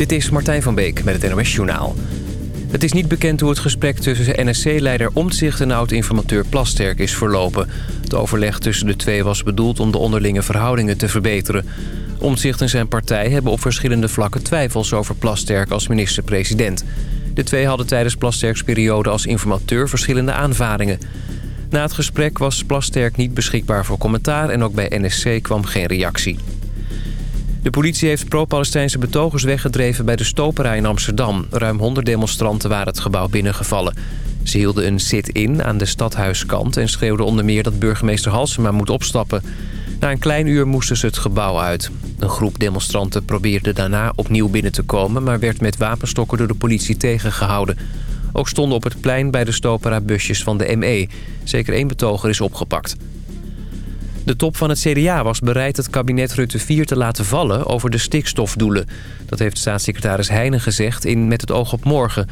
Dit is Martijn van Beek met het NOS Journaal. Het is niet bekend hoe het gesprek tussen NSC-leider Omtzigt en oud-informateur Plasterk is verlopen. Het overleg tussen de twee was bedoeld om de onderlinge verhoudingen te verbeteren. Omtzigt en zijn partij hebben op verschillende vlakken twijfels over Plasterk als minister-president. De twee hadden tijdens Plasterks periode als informateur verschillende aanvaringen. Na het gesprek was Plasterk niet beschikbaar voor commentaar en ook bij NSC kwam geen reactie. De politie heeft pro-Palestijnse betogers weggedreven bij de Stopera in Amsterdam. Ruim 100 demonstranten waren het gebouw binnengevallen. Ze hielden een sit-in aan de stadhuiskant en schreeuwden onder meer dat burgemeester Halsema moet opstappen. Na een klein uur moesten ze het gebouw uit. Een groep demonstranten probeerde daarna opnieuw binnen te komen... maar werd met wapenstokken door de politie tegengehouden. Ook stonden op het plein bij de Stopera busjes van de ME. Zeker één betoger is opgepakt. De top van het CDA was bereid het kabinet Rutte 4 te laten vallen over de stikstofdoelen. Dat heeft staatssecretaris Heijnen gezegd in Met het oog op morgen.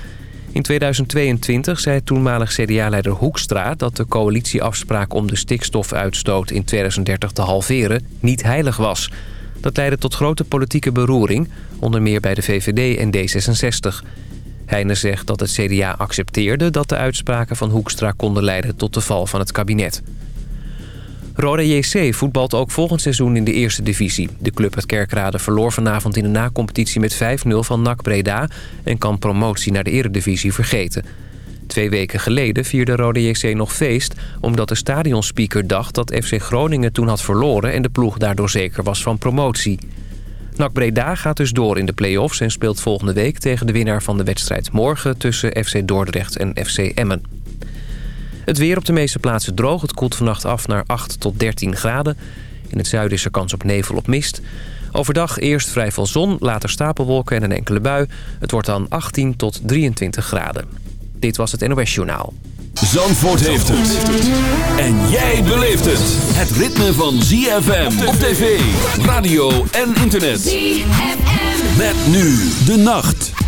In 2022 zei toenmalig CDA-leider Hoekstra dat de coalitieafspraak om de stikstofuitstoot in 2030 te halveren niet heilig was. Dat leidde tot grote politieke beroering, onder meer bij de VVD en D66. Heijnen zegt dat het CDA accepteerde dat de uitspraken van Hoekstra konden leiden tot de val van het kabinet. Roda JC voetbalt ook volgend seizoen in de eerste divisie. De club uit Kerkrade verloor vanavond in de nacompetitie met 5-0 van NAC Breda... en kan promotie naar de eredivisie vergeten. Twee weken geleden vierde Roda JC nog feest... omdat de stadionspeaker dacht dat FC Groningen toen had verloren... en de ploeg daardoor zeker was van promotie. NAC Breda gaat dus door in de play-offs... en speelt volgende week tegen de winnaar van de wedstrijd morgen... tussen FC Dordrecht en FC Emmen. Het weer op de meeste plaatsen droog. Het koelt vannacht af naar 8 tot 13 graden. In het zuiden is er kans op nevel op mist. Overdag eerst vrij veel zon, later stapelwolken en een enkele bui. Het wordt dan 18 tot 23 graden. Dit was het NOS Journaal. Zandvoort heeft het. En jij beleeft het. Het ritme van ZFM op tv, radio en internet. ZFM. Met nu de nacht.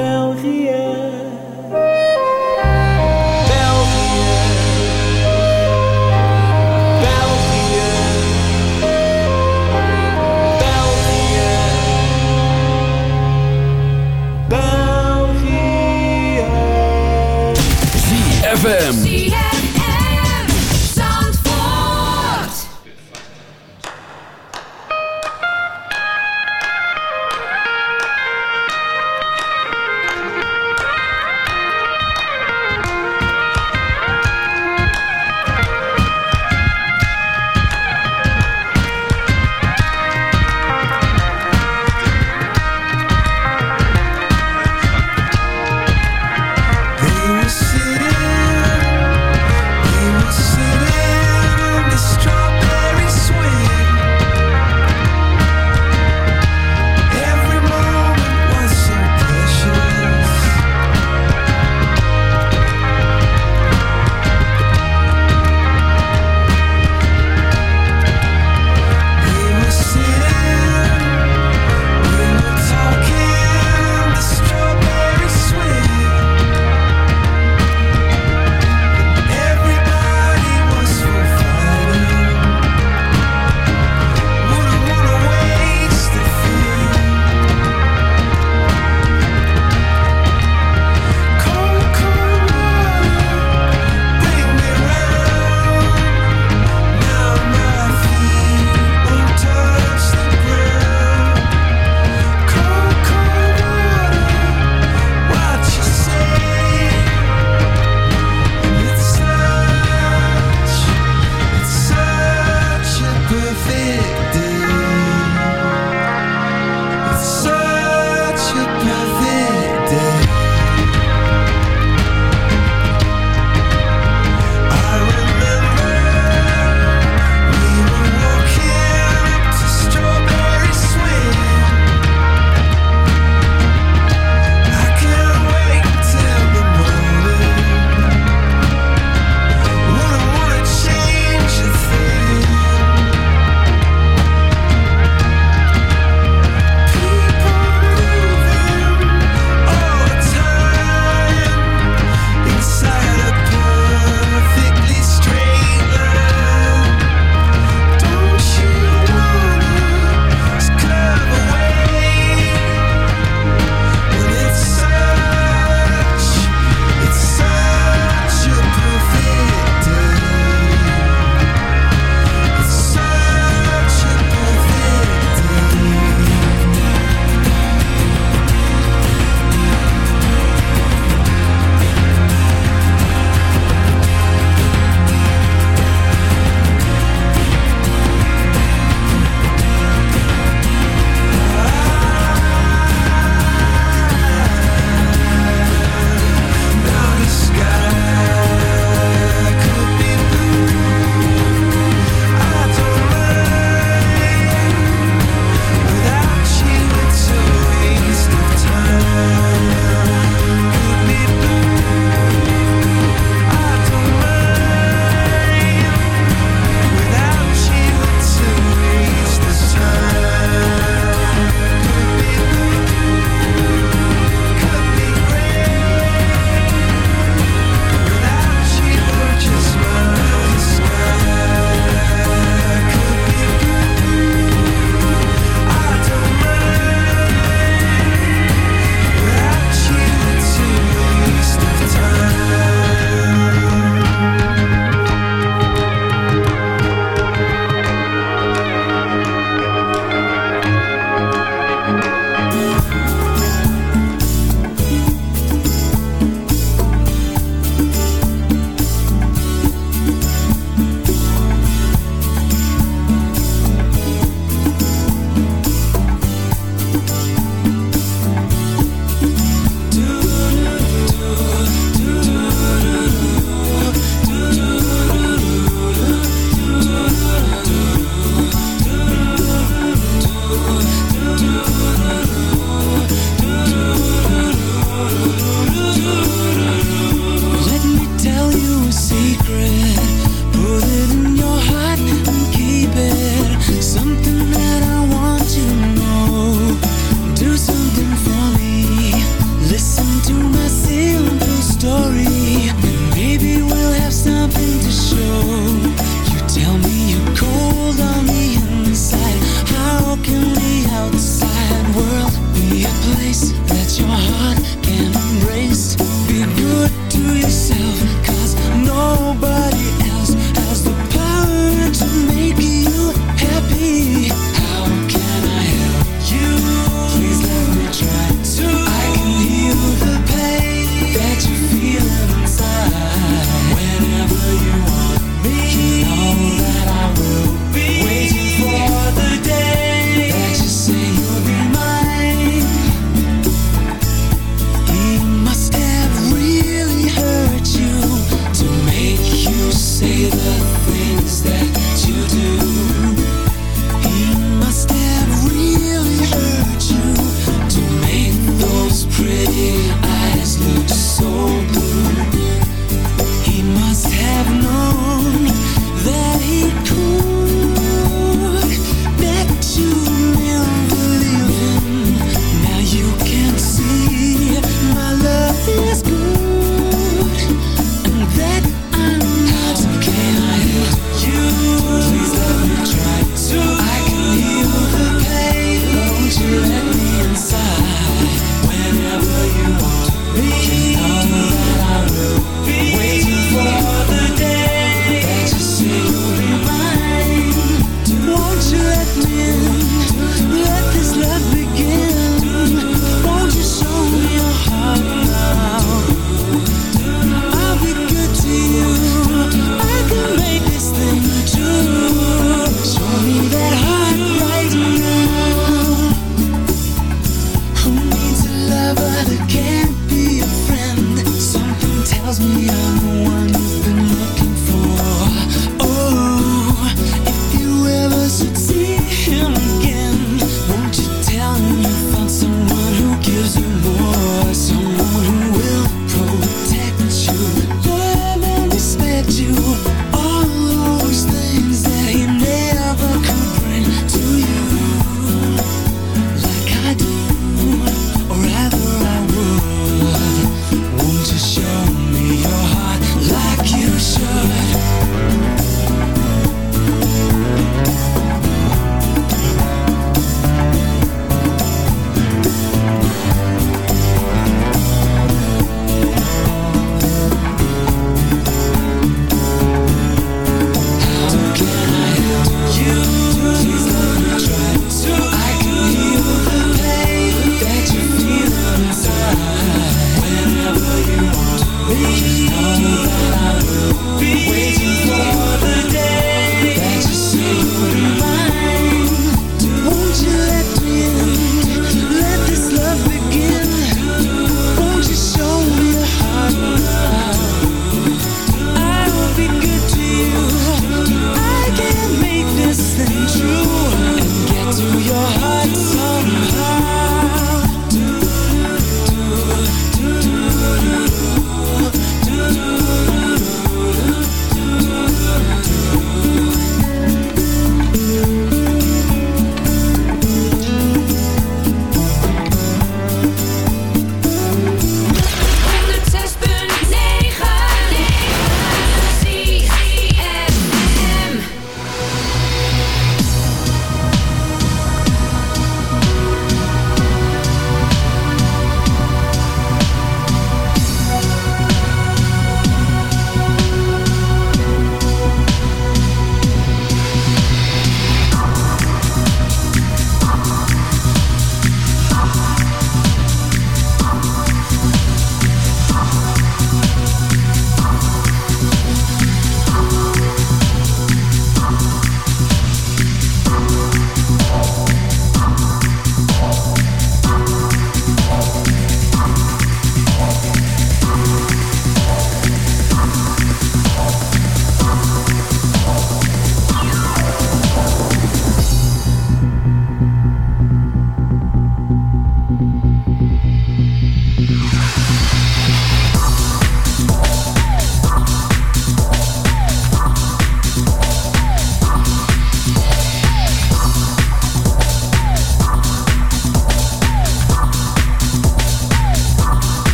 一样。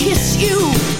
kiss you